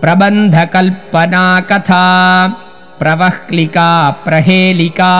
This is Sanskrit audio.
प्रबन्धकल्पना कथा प्रवह्लिका प्रहेलिका।